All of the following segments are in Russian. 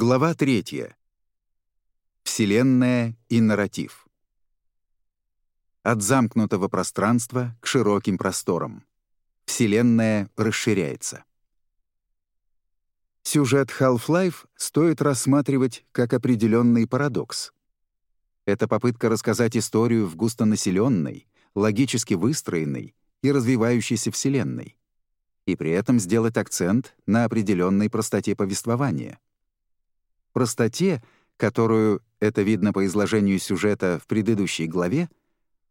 Глава 3. Вселенная и нарратив. От замкнутого пространства к широким просторам. Вселенная расширяется. Сюжет Half-Life стоит рассматривать как определенный парадокс. Это попытка рассказать историю в густонаселенной, логически выстроенной и развивающейся Вселенной, и при этом сделать акцент на определенной простоте повествования — простоте, которую, это видно по изложению сюжета в предыдущей главе,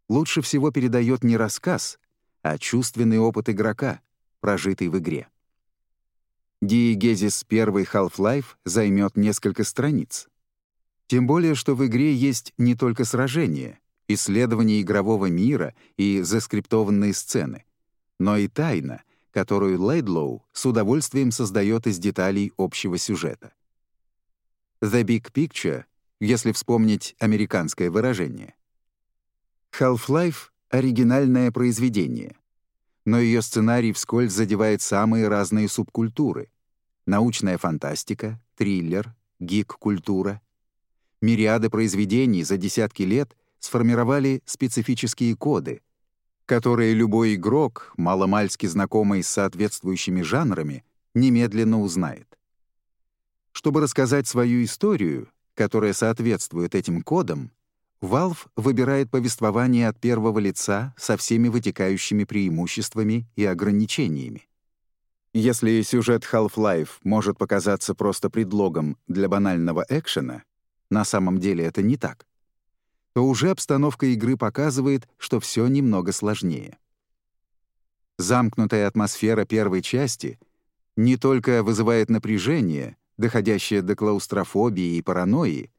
лучше всего передает не рассказ, а чувственный опыт игрока, прожитый в игре. Диегезис первый Half-Life займет несколько страниц. Тем более, что в игре есть не только сражения, исследование игрового мира и заскриптованные сцены, но и тайна, которую Лейдлоу с удовольствием создает из деталей общего сюжета. «The Big Picture», если вспомнить американское выражение. Half-Life — оригинальное произведение, но ее сценарий вскользь задевает самые разные субкультуры — научная фантастика, триллер, гик-культура. Мириады произведений за десятки лет сформировали специфические коды, которые любой игрок, маломальски знакомый с соответствующими жанрами, немедленно узнает. Чтобы рассказать свою историю, которая соответствует этим кодам, Valve выбирает повествование от первого лица со всеми вытекающими преимуществами и ограничениями. Если сюжет Half-Life может показаться просто предлогом для банального экшена, на самом деле это не так, то уже обстановка игры показывает, что все немного сложнее. Замкнутая атмосфера первой части не только вызывает напряжение, доходящая до клаустрофобии и паранойи,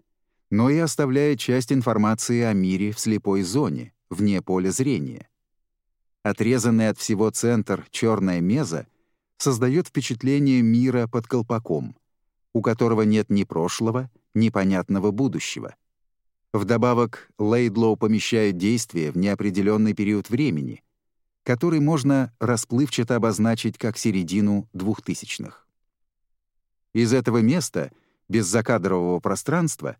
но и оставляет часть информации о мире в слепой зоне, вне поля зрения. Отрезанный от всего центр черная меза создает впечатление мира под колпаком, у которого нет ни прошлого, ни понятного будущего. Вдобавок, Лейдлоу помещает действие в неопределенный период времени, который можно расплывчато обозначить как середину двухтысячных. Из этого места, без закадрового пространства,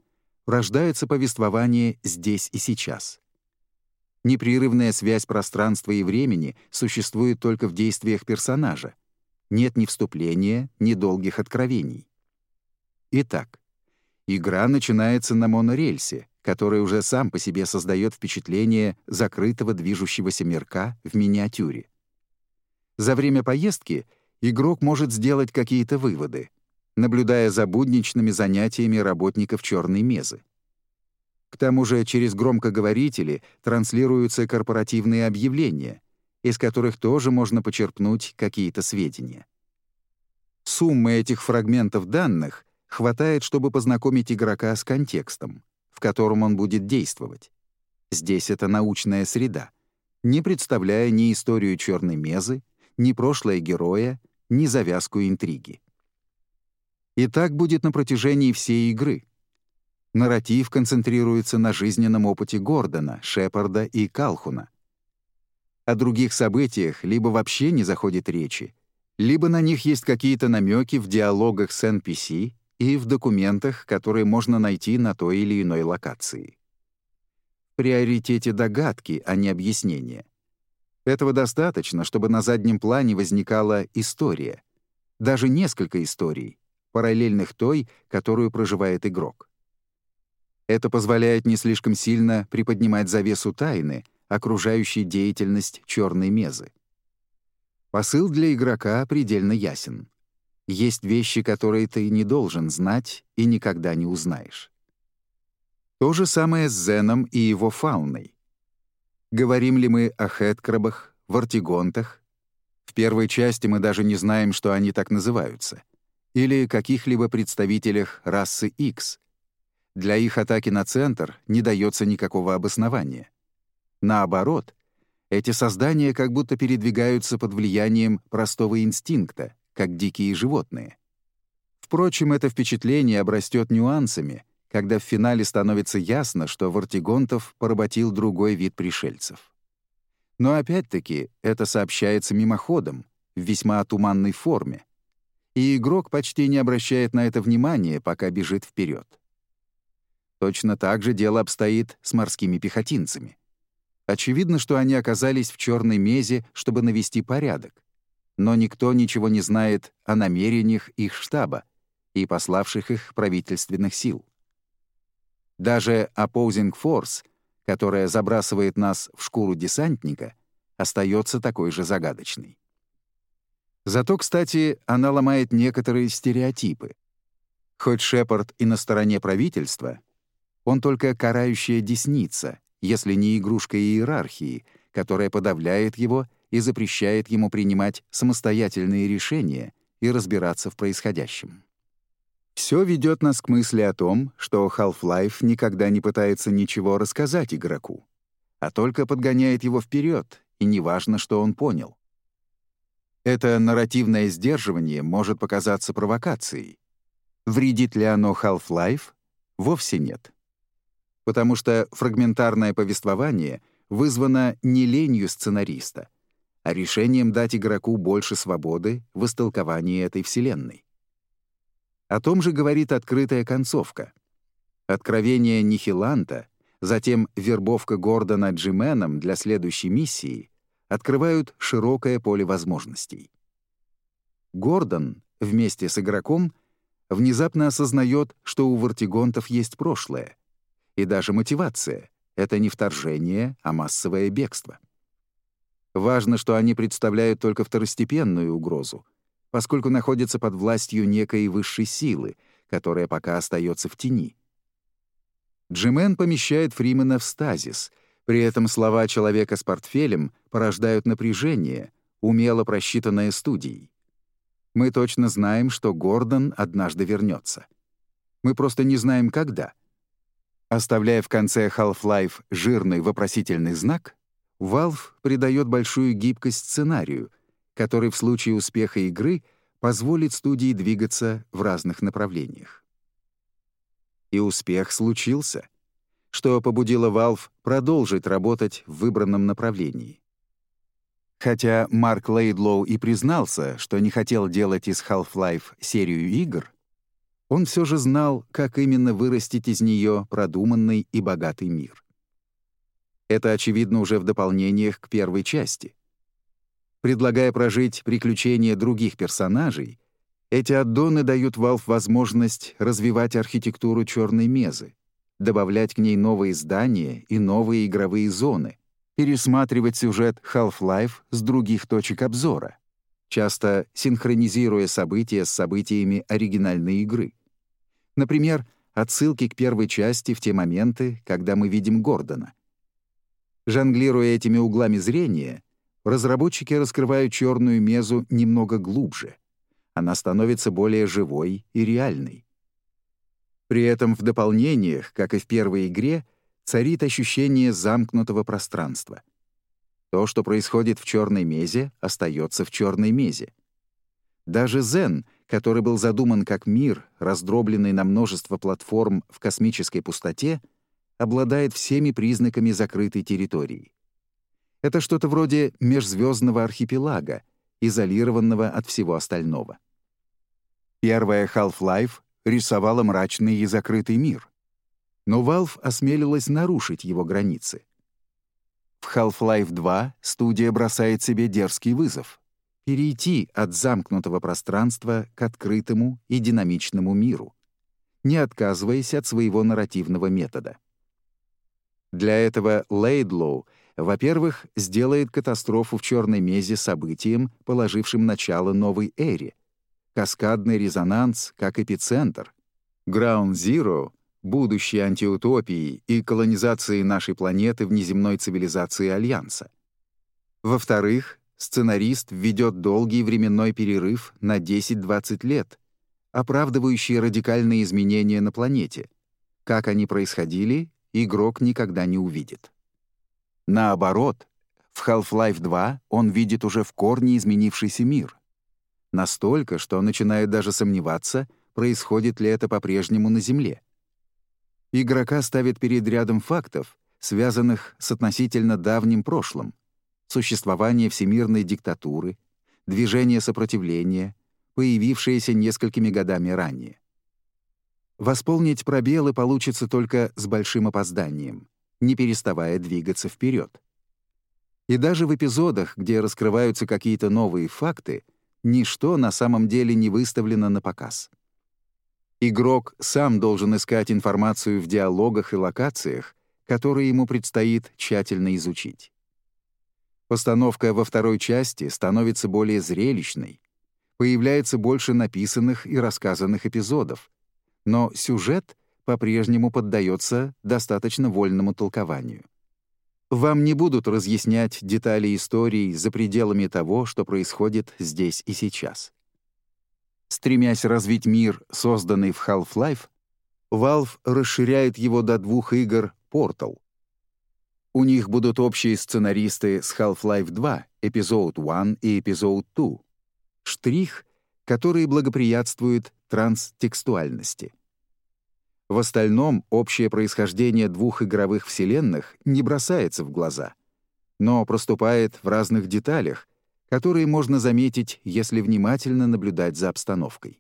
рождается повествование здесь и сейчас. Непрерывная связь пространства и времени существует только в действиях персонажа. Нет ни вступления, ни долгих откровений. Итак, игра начинается на монорельсе, который уже сам по себе создает впечатление закрытого движущегося мирка в миниатюре. За время поездки игрок может сделать какие-то выводы — наблюдая за будничными занятиями работников черной мезы. К тому же через громкоговорители транслируются корпоративные объявления, из которых тоже можно почерпнуть какие-то сведения. Суммы этих фрагментов данных хватает, чтобы познакомить игрока с контекстом, в котором он будет действовать. Здесь это научная среда, не представляя ни историю черной мезы, ни прошлое героя, ни завязку интриги. И так будет на протяжении всей игры. Нарратив концентрируется на жизненном опыте Гордона, Шепарда и Калхуна. О других событиях либо вообще не заходит речи, либо на них есть какие-то намеки в диалогах с NPC и в документах, которые можно найти на той или иной локации. В приоритете догадки, а не объяснения. Этого достаточно, чтобы на заднем плане возникала история. Даже несколько историй, параллельных той, которую проживает игрок. Это позволяет не слишком сильно приподнимать завесу тайны, окружающей деятельность черной мезы. Посыл для игрока предельно ясен. Есть вещи, которые ты не должен знать и никогда не узнаешь. То же самое с Зеном и его фауной. Говорим ли мы о хеткрабах, вартигонтах? В первой части мы даже не знаем, что они так называются или каких-либо представителях расы X. Для их атаки на центр не дается никакого обоснования. Наоборот, эти создания как будто передвигаются под влиянием простого инстинкта, как дикие животные. Впрочем, это впечатление обрастет нюансами, когда в финале становится ясно, что Вартигонтов поработил другой вид пришельцев. Но опять-таки это сообщается мимоходом, в весьма туманной форме, и игрок почти не обращает на это внимания, пока бежит вперед. Точно так же дело обстоит с морскими пехотинцами. Очевидно, что они оказались в черной мезе, чтобы навести порядок. Но никто ничего не знает о намерениях их штаба и пославших их правительственных сил. Даже opposing force, которая забрасывает нас в шкуру десантника, остается такой же загадочной. Зато, кстати, она ломает некоторые стереотипы. Хоть Шепард и на стороне правительства, он только карающая десница, если не игрушка иерархии, которая подавляет его и запрещает ему принимать самостоятельные решения и разбираться в происходящем. Все ведет нас к мысли о том, что Half-Life никогда не пытается ничего рассказать игроку, а только подгоняет его вперед, и неважно, что он понял. Это нарративное сдерживание может показаться провокацией. Вредит ли оно Half-Life? Вовсе нет потому что фрагментарное повествование вызвано не ленью сценариста, а решением дать игроку больше свободы в истолковании этой вселенной. О том же говорит открытая концовка. Откровение Нихиланта, затем вербовка Гордона Джименом для следующей миссии открывают широкое поле возможностей. Гордон вместе с игроком внезапно осознает, что у вартигонтов есть прошлое, и даже мотивация — это не вторжение, а массовое бегство. Важно, что они представляют только второстепенную угрозу, поскольку находятся под властью некой высшей силы, которая пока остается в тени. Джимен помещает Фримена в стазис, при этом слова человека с портфелем порождают напряжение, умело просчитанное студией. Мы точно знаем, что Гордон однажды вернется. Мы просто не знаем, когда — Оставляя в конце Half-Life жирный вопросительный знак, Valve придает большую гибкость сценарию, который в случае успеха игры позволит студии двигаться в разных направлениях. И успех случился, что побудило Valve продолжить работать в выбранном направлении. Хотя Марк Лейдлоу и признался, что не хотел делать из Half-Life серию игр, он все же знал, как именно вырастить из нее продуманный и богатый мир. Это очевидно уже в дополнениях к первой части. Предлагая прожить приключения других персонажей, эти аддоны дают Valve возможность развивать архитектуру черной мезы, добавлять к ней новые здания и новые игровые зоны, пересматривать сюжет Half-Life с других точек обзора, часто синхронизируя события с событиями оригинальной игры. Например, отсылки к первой части в те моменты, когда мы видим Гордона. Жонглируя этими углами зрения, разработчики раскрывают черную мезу немного глубже. Она становится более живой и реальной. При этом в дополнениях, как и в первой игре, царит ощущение замкнутого пространства. То, что происходит в черной мезе, остается в черной мезе. Даже Зен — который был задуман как мир, раздробленный на множество платформ в космической пустоте, обладает всеми признаками закрытой территории. Это что-то вроде межзвездного архипелага, изолированного от всего остального. Первая Half-Life рисовала мрачный и закрытый мир. Но Valve осмелилась нарушить его границы. В Half-Life 2 студия бросает себе дерзкий вызов перейти от замкнутого пространства к открытому и динамичному миру, не отказываясь от своего нарративного метода. Для этого Лейдлоу, во-первых, сделает катастрофу в Черной Мезе событием, положившим начало новой эре, каскадный резонанс как эпицентр, Ground Zero — будущей антиутопии и колонизации нашей планеты внеземной цивилизации Альянса. Во-вторых, сценарист введет долгий временной перерыв на 10-20 лет, оправдывающий радикальные изменения на планете. Как они происходили, игрок никогда не увидит. Наоборот, в Half-Life 2 он видит уже в корне изменившийся мир. Настолько, что начинает даже сомневаться, происходит ли это по-прежнему на Земле. Игрока ставит перед рядом фактов, связанных с относительно давним прошлым, существование всемирной диктатуры, движение сопротивления, появившаяся несколькими годами ранее. Восполнить пробелы получится только с большим опозданием, не переставая двигаться вперед. И даже в эпизодах, где раскрываются какие-то новые факты, ничто на самом деле не выставлено на показ. Игрок сам должен искать информацию в диалогах и локациях, которые ему предстоит тщательно изучить. Постановка во второй части становится более зрелищной, появляется больше написанных и рассказанных эпизодов, но сюжет по-прежнему поддается достаточно вольному толкованию. Вам не будут разъяснять детали истории за пределами того, что происходит здесь и сейчас. Стремясь развить мир, созданный в Half-Life, Valve расширяет его до двух игр Portal. У них будут общие сценаристы с Half-Life 2, Episode 1 и Episode 2. Штрих, который благоприятствует транстекстуальности. В остальном общее происхождение двух игровых вселенных не бросается в глаза, но проступает в разных деталях, которые можно заметить, если внимательно наблюдать за обстановкой.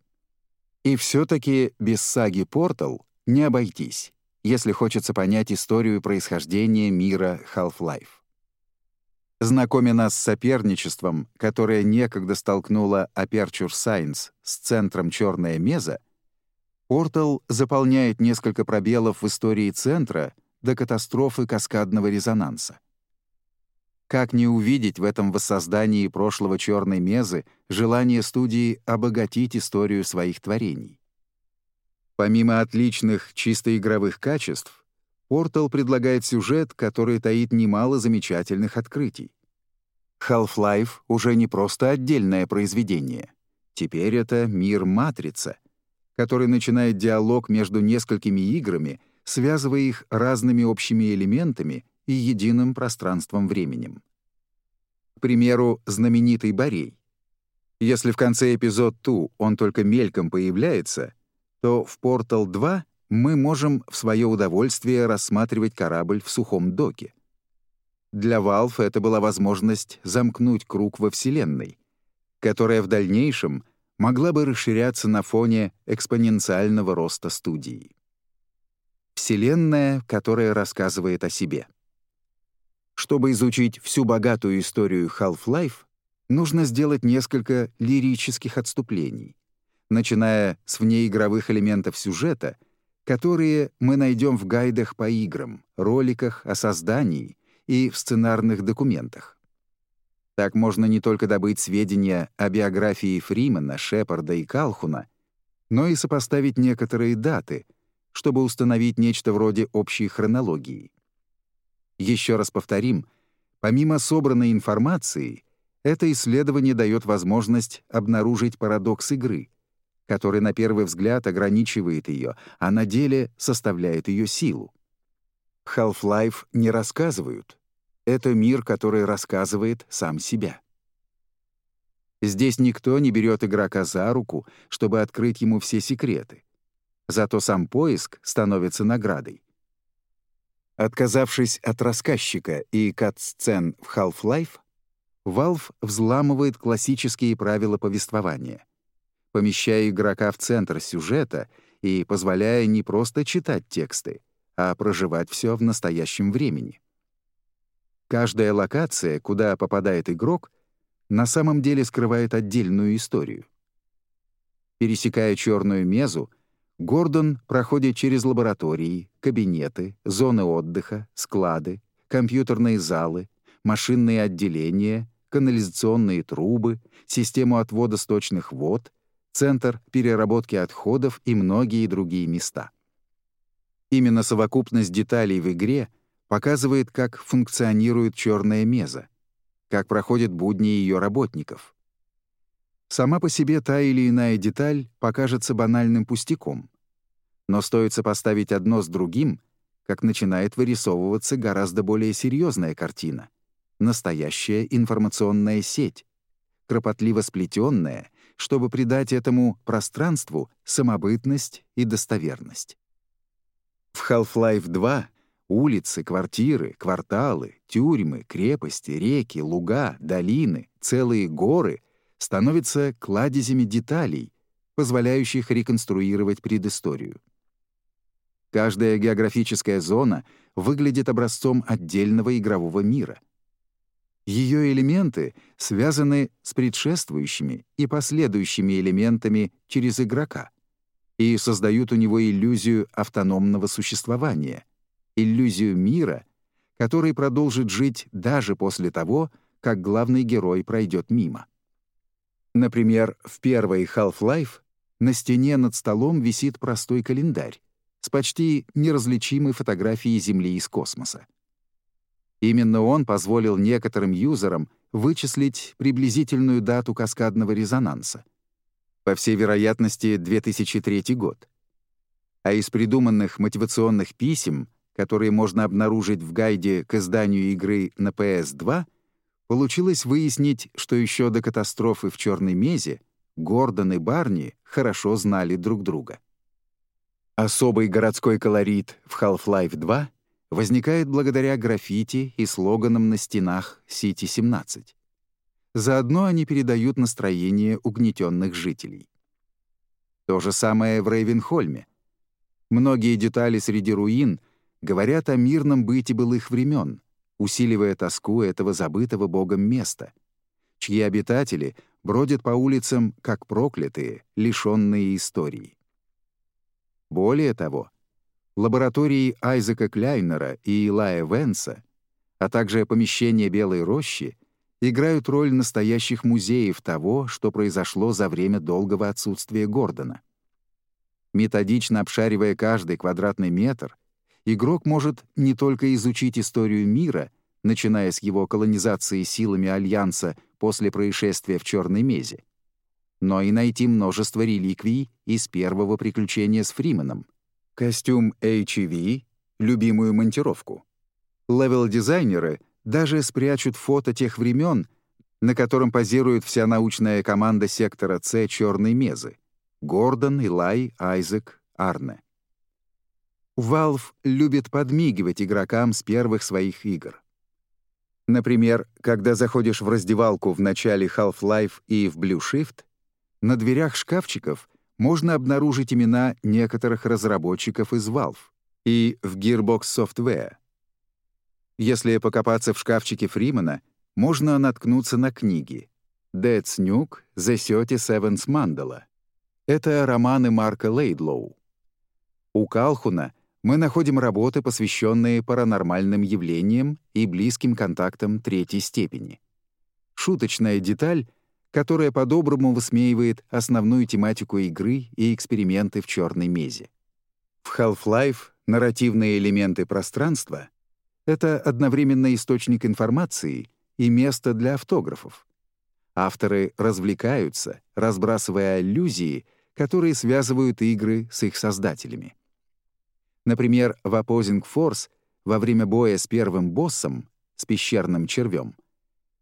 И все-таки без саги Portal не обойтись, если хочется понять историю происхождения мира Half-Life. Знакомя нас с соперничеством, которое некогда столкнуло Aperture Science с центром «Черная меза», Portal заполняет несколько пробелов в истории центра до катастрофы каскадного резонанса. Как не увидеть в этом воссоздании прошлого черной мезы желание студии обогатить историю своих творений? Помимо отличных чисто игровых качеств, Portal предлагает сюжет, который таит немало замечательных открытий. Half-Life уже не просто отдельное произведение. Теперь это мир-матрица, который начинает диалог между несколькими играми, связывая их разными общими элементами и единым пространством-временем. К примеру, знаменитый Борей. Если в конце эпизод 2 он только мельком появляется, то в Portal 2 мы можем в свое удовольствие рассматривать корабль в сухом доке. Для Valve это была возможность замкнуть круг во Вселенной, которая в дальнейшем могла бы расширяться на фоне экспоненциального роста студии. Вселенная, которая рассказывает о себе. Чтобы изучить всю богатую историю Half-Life, нужно сделать несколько лирических отступлений, начиная с внеигровых элементов сюжета, которые мы найдем в гайдах по играм, роликах о создании и в сценарных документах. Так можно не только добыть сведения о биографии Фримена, Шепарда и Калхуна, но и сопоставить некоторые даты, чтобы установить нечто вроде общей хронологии. Еще раз повторим, помимо собранной информации, это исследование дает возможность обнаружить парадокс игры, который на первый взгляд ограничивает ее, а на деле составляет ее силу. Half-Life не рассказывают. Это мир, который рассказывает сам себя. Здесь никто не берет игрока за руку, чтобы открыть ему все секреты. Зато сам поиск становится наградой. Отказавшись от рассказчика и кат-сцен в Half-Life, Valve взламывает классические правила повествования, помещая игрока в центр сюжета и позволяя не просто читать тексты, а проживать все в настоящем времени. Каждая локация, куда попадает игрок, на самом деле скрывает отдельную историю. Пересекая черную мезу, Гордон проходит через лаборатории, кабинеты, зоны отдыха, склады, компьютерные залы, машинные отделения, канализационные трубы, систему отвода сточных вод, центр переработки отходов и многие другие места. Именно совокупность деталей в игре показывает, как функционирует черная меза, как проходят будни ее работников — Сама по себе та или иная деталь покажется банальным пустяком. Но стоит сопоставить одно с другим, как начинает вырисовываться гораздо более серьезная картина. Настоящая информационная сеть, кропотливо сплетенная, чтобы придать этому пространству самобытность и достоверность. В Half-Life 2 улицы, квартиры, кварталы, тюрьмы, крепости, реки, луга, долины, целые горы — становятся кладезями деталей, позволяющих реконструировать предысторию. Каждая географическая зона выглядит образцом отдельного игрового мира. Ее элементы связаны с предшествующими и последующими элементами через игрока и создают у него иллюзию автономного существования, иллюзию мира, который продолжит жить даже после того, как главный герой пройдет мимо. Например, в первой Half-Life на стене над столом висит простой календарь с почти неразличимой фотографией Земли из космоса. Именно он позволил некоторым юзерам вычислить приблизительную дату каскадного резонанса. По всей вероятности, 2003 год. А из придуманных мотивационных писем, которые можно обнаружить в гайде к изданию игры на PS2, получилось выяснить, что еще до катастрофы в Черной Мезе Гордон и Барни хорошо знали друг друга. Особый городской колорит в Half-Life 2 возникает благодаря граффити и слоганам на стенах Сити-17. Заодно они передают настроение угнетенных жителей. То же самое в Рейвенхольме. Многие детали среди руин говорят о мирном быте былых времен, усиливая тоску этого забытого богом места, чьи обитатели бродят по улицам как проклятые, лишенные истории. Более того, лаборатории Айзека Кляйнера и Илая Венса, а также помещения Белой рощи играют роль настоящих музеев того, что произошло за время долгого отсутствия Гордона. Методично обшаривая каждый квадратный метр, игрок может не только изучить историю мира, начиная с его колонизации силами Альянса после происшествия в Черной Мезе, но и найти множество реликвий из первого приключения с Фриманом. Костюм HEV, любимую монтировку. Левел-дизайнеры даже спрячут фото тех времен, на котором позирует вся научная команда сектора С «Черной Мезы» — Гордон, Илай, Айзек, Арне. Valve любит подмигивать игрокам с первых своих игр. Например, когда заходишь в раздевалку в начале Half-Life и в Blue Shift, на дверях шкафчиков можно обнаружить имена некоторых разработчиков из Valve и в Gearbox Software. Если покопаться в шкафчике Фримана, можно наткнуться на книги «Dead's Nuke», «The Thirty Seventh Mandala». Это романы Марка Лейдлоу. У Калхуна мы находим работы, посвященные паранормальным явлениям и близким контактам третьей степени. Шуточная деталь, которая по-доброму высмеивает основную тематику игры и эксперименты в черной мезе. В Half-Life нарративные элементы пространства — это одновременно источник информации и место для автографов. Авторы развлекаются, разбрасывая аллюзии, которые связывают игры с их создателями. Например, в Opposing Force во время боя с первым боссом, с пещерным червем,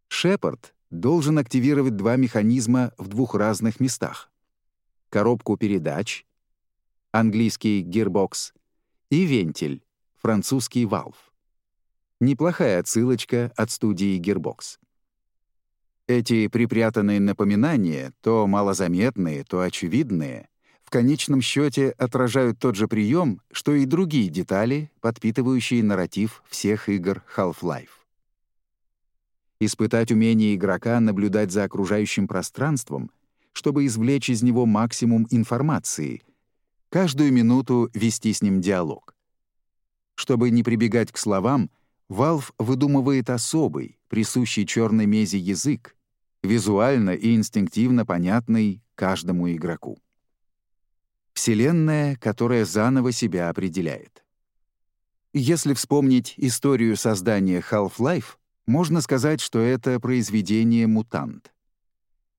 Шепард должен активировать два механизма в двух разных местах. Коробку передач, английский Gearbox, и вентиль, французский Valve. Неплохая отсылочка от студии Gearbox. Эти припрятанные напоминания, то малозаметные, то очевидные, в конечном счете отражают тот же прием, что и другие детали, подпитывающие нарратив всех игр Half-Life. Испытать умение игрока наблюдать за окружающим пространством, чтобы извлечь из него максимум информации, каждую минуту вести с ним диалог. Чтобы не прибегать к словам, Valve выдумывает особый, присущий черной мезе язык, визуально и инстинктивно понятный каждому игроку. Вселенная, которая заново себя определяет. Если вспомнить историю создания Half-Life, можно сказать, что это произведение «Мутант».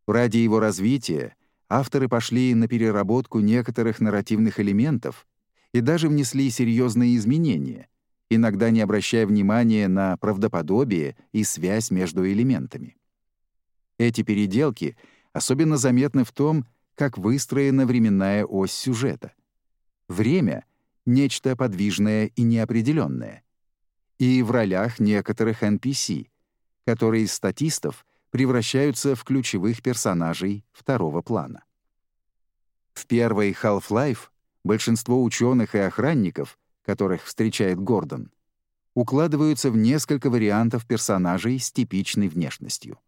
Ради его развития авторы пошли на переработку некоторых нарративных элементов и даже внесли серьезные изменения, иногда не обращая внимания на правдоподобие и связь между элементами. Эти переделки особенно заметны в том, как выстроена временная ось сюжета. Время — нечто подвижное и неопределенное. И в ролях некоторых NPC, которые из статистов превращаются в ключевых персонажей второго плана. В первой Half-Life большинство ученых и охранников, которых встречает Гордон, укладываются в несколько вариантов персонажей с типичной внешностью.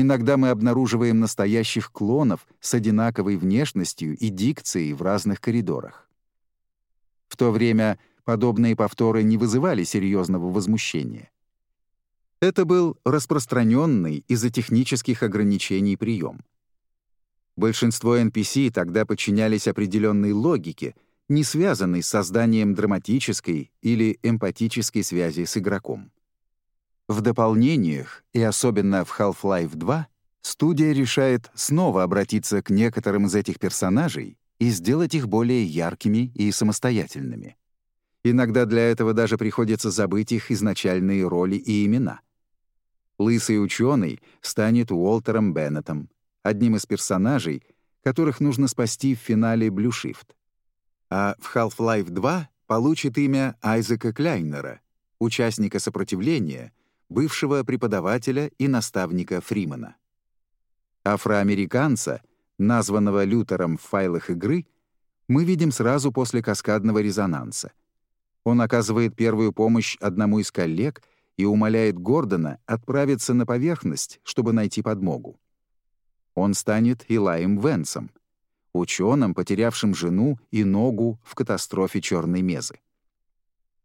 Иногда мы обнаруживаем настоящих клонов с одинаковой внешностью и дикцией в разных коридорах. В то время подобные повторы не вызывали серьезного возмущения. Это был распространенный из-за технических ограничений прием. Большинство NPC тогда подчинялись определенной логике, не связанной с созданием драматической или эмпатической связи с игроком. В дополнениях, и особенно в Half-Life 2, студия решает снова обратиться к некоторым из этих персонажей и сделать их более яркими и самостоятельными. Иногда для этого даже приходится забыть их изначальные роли и имена — Лысый ученый станет Уолтером Беннетом, одним из персонажей, которых нужно спасти в финале Блюшифт. А в Half-Life 2 получит имя Айзека Кляйнера, участника сопротивления, бывшего преподавателя и наставника Фримана. Афроамериканца, названного Лютером в файлах игры, мы видим сразу после каскадного резонанса. Он оказывает первую помощь одному из коллег — и умоляет Гордона отправиться на поверхность, чтобы найти подмогу. Он станет Илаем Венсом, ученым, потерявшим жену и ногу в катастрофе Черной Мезы.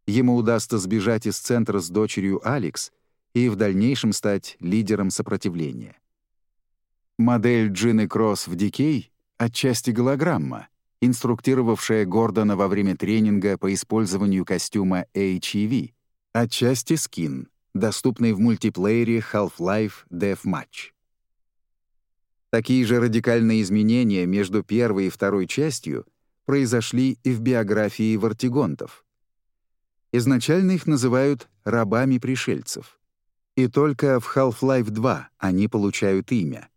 Ему удастся сбежать из центра с дочерью Алекс и в дальнейшем стать лидером сопротивления. Модель Джины Кросс в Дикей — отчасти голограмма, инструктировавшая Гордона во время тренинга по использованию костюма HEV, Отчасти скин, доступный в мультиплеере Half-Life Deathmatch. Такие же радикальные изменения между первой и второй частью произошли и в биографии вартигонтов. Изначально их называют «рабами пришельцев». И только в Half-Life 2 они получают имя,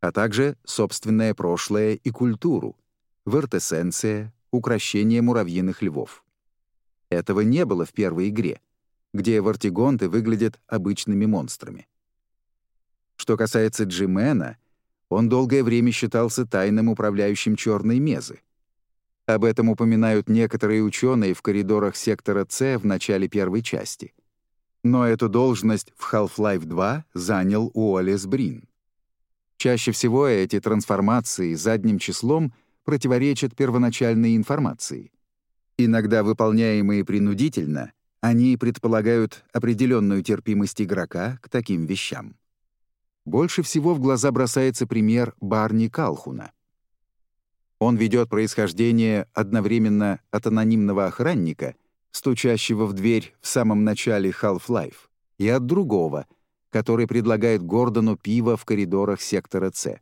а также собственное прошлое и культуру, вертесенция, укращение муравьиных львов. Этого не было в первой игре — где вартигонты выглядят обычными монстрами. Что касается Джимена, он долгое время считался тайным управляющим черной мезы. Об этом упоминают некоторые ученые в коридорах сектора С в начале первой части. Но эту должность в Half-Life 2 занял Уоллес Брин. Чаще всего эти трансформации задним числом противоречат первоначальной информации. Иногда выполняемые принудительно, они предполагают определенную терпимость игрока к таким вещам. Больше всего в глаза бросается пример Барни Калхуна. Он ведет происхождение одновременно от анонимного охранника, стучащего в дверь в самом начале Half-Life, и от другого, который предлагает Гордону пиво в коридорах сектора С.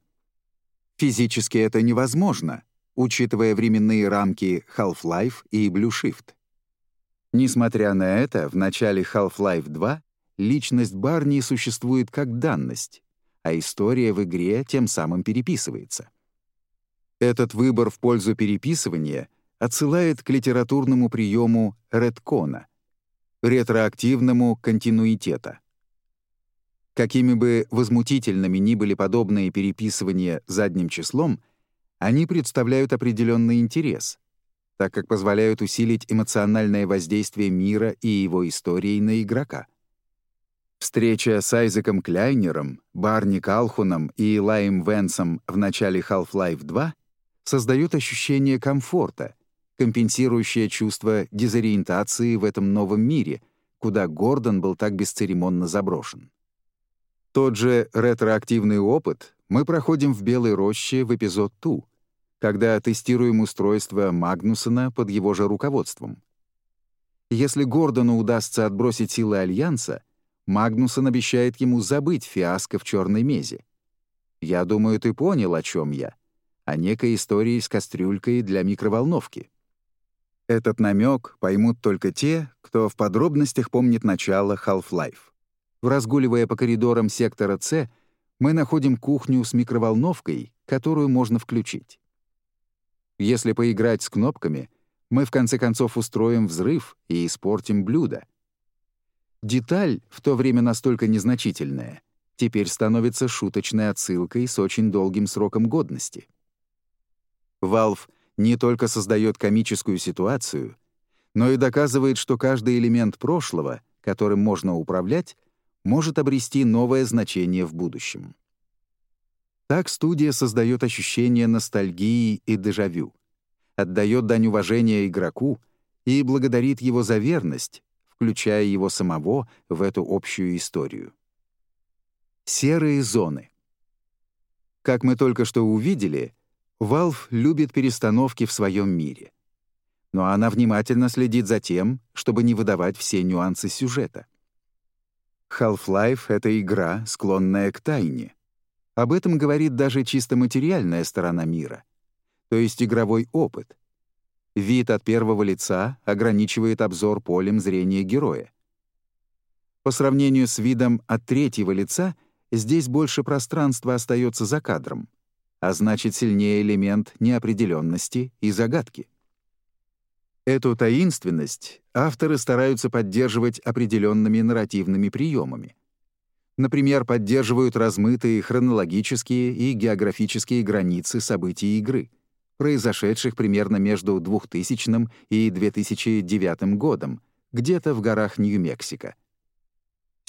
Физически это невозможно, учитывая временные рамки Half-Life и Blue Shift. Несмотря на это, в начале Half-Life 2 личность Барни существует как данность, а история в игре тем самым переписывается. Этот выбор в пользу переписывания отсылает к литературному приему редкона — ретроактивному континуитета. Какими бы возмутительными ни были подобные переписывания задним числом, они представляют определенный интерес — так как позволяют усилить эмоциональное воздействие мира и его истории на игрока. Встреча с Айзеком Кляйнером, Барни Калхуном и Лаем Венсом в начале Half-Life 2 создает ощущение комфорта, компенсирующее чувство дезориентации в этом новом мире, куда Гордон был так бесцеремонно заброшен. Тот же ретроактивный опыт мы проходим в Белой роще в эпизод 2, когда тестируем устройство Магнусона под его же руководством. Если Гордону удастся отбросить силы Альянса, Магнусон обещает ему забыть фиаско в черной мезе. Я думаю, ты понял, о чем я. О некой истории с кастрюлькой для микроволновки. Этот намек поймут только те, кто в подробностях помнит начало Half-Life. Разгуливая по коридорам сектора С, мы находим кухню с микроволновкой, которую можно включить. Если поиграть с кнопками, мы в конце концов устроим взрыв и испортим блюдо. Деталь, в то время настолько незначительная, теперь становится шуточной отсылкой с очень долгим сроком годности. Valve не только создает комическую ситуацию, но и доказывает, что каждый элемент прошлого, которым можно управлять, может обрести новое значение в будущем. Так студия создает ощущение ностальгии и дежавю, отдает дань уважения игроку и благодарит его за верность, включая его самого в эту общую историю. Серые зоны. Как мы только что увидели, Valve любит перестановки в своем мире. Но она внимательно следит за тем, чтобы не выдавать все нюансы сюжета. Half-Life — это игра, склонная к тайне. Об этом говорит даже чисто материальная сторона мира, то есть игровой опыт. Вид от первого лица ограничивает обзор полем зрения героя. По сравнению с видом от третьего лица, здесь больше пространства остается за кадром, а значит сильнее элемент неопределенности и загадки. Эту таинственность авторы стараются поддерживать определенными нарративными приемами. Например, поддерживают размытые хронологические и географические границы событий игры, произошедших примерно между 2000 и 2009 годом, где-то в горах Нью-Мексико.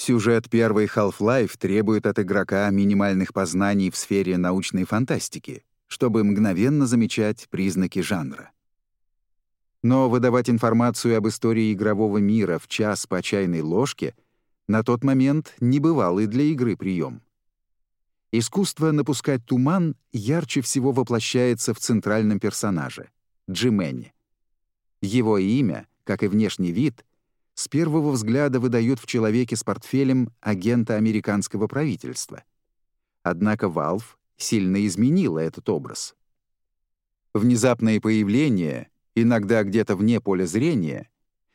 Сюжет первой Half-Life требует от игрока минимальных познаний в сфере научной фантастики, чтобы мгновенно замечать признаки жанра. Но выдавать информацию об истории игрового мира в час по чайной ложке на тот момент не бывалый для игры прием. Искусство напускать туман ярче всего воплощается в центральном персонаже — Джимене. Его имя, как и внешний вид, с первого взгляда выдают в человеке с портфелем агента американского правительства. Однако Valve сильно изменила этот образ. Внезапное появление иногда где-то вне поля зрения,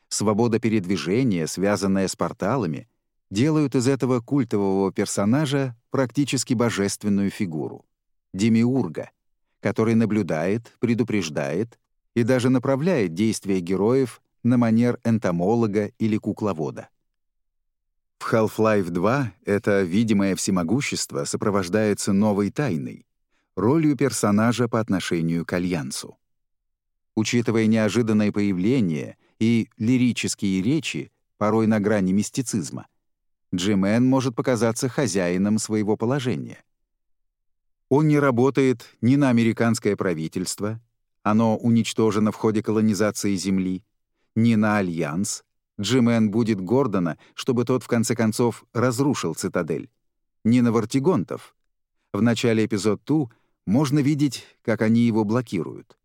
свобода передвижения, связанная с порталами, делают из этого культового персонажа практически божественную фигуру — демиурга, который наблюдает, предупреждает и даже направляет действия героев на манер энтомолога или кукловода. В Half-Life 2 это видимое всемогущество сопровождается новой тайной — ролью персонажа по отношению к Альянсу. Учитывая неожиданное появление и лирические речи, порой на грани мистицизма, Джимен может показаться хозяином своего положения. Он не работает ни на американское правительство, оно уничтожено в ходе колонизации Земли, ни на Альянс, Джимен будет Гордона, чтобы тот в конце концов разрушил цитадель, ни на Вартигонтов. В начале эпизод 2 можно видеть, как они его блокируют.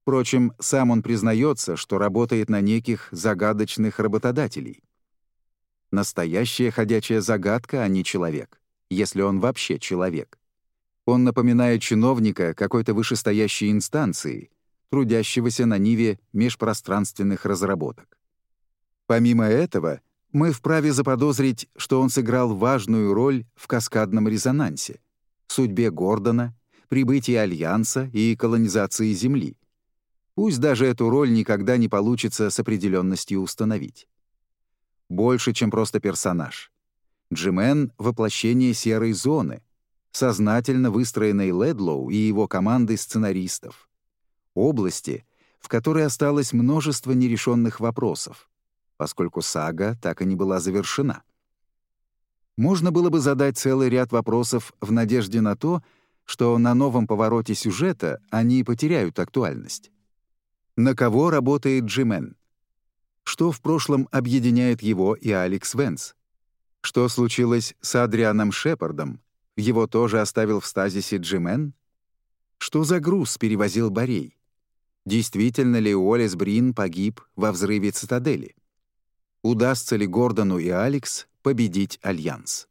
Впрочем, сам он признается, что работает на неких загадочных работодателей. Настоящая ходячая загадка, а не человек, если он вообще человек. Он напоминает чиновника какой-то вышестоящей инстанции, трудящегося на ниве межпространственных разработок. Помимо этого, мы вправе заподозрить, что он сыграл важную роль в каскадном резонансе, судьбе Гордона, прибытии Альянса и колонизации Земли — Пусть даже эту роль никогда не получится с определенностью установить. Больше, чем просто персонаж. Джимен — воплощение серой зоны, сознательно выстроенной Ледлоу и его командой сценаристов. Области, в которой осталось множество нерешенных вопросов, поскольку сага так и не была завершена. Можно было бы задать целый ряд вопросов в надежде на то, что на новом повороте сюжета они потеряют актуальность. На кого работает Джимен? Что в прошлом объединяет его и Аликс Вэнс? Что случилось с Адрианом Шепардом? Его тоже оставил в стазисе Джимен? Что за груз перевозил Борей? Действительно ли Уоллес Брин погиб во взрыве цитадели? Удастся ли Гордону и Аликс победить Альянс?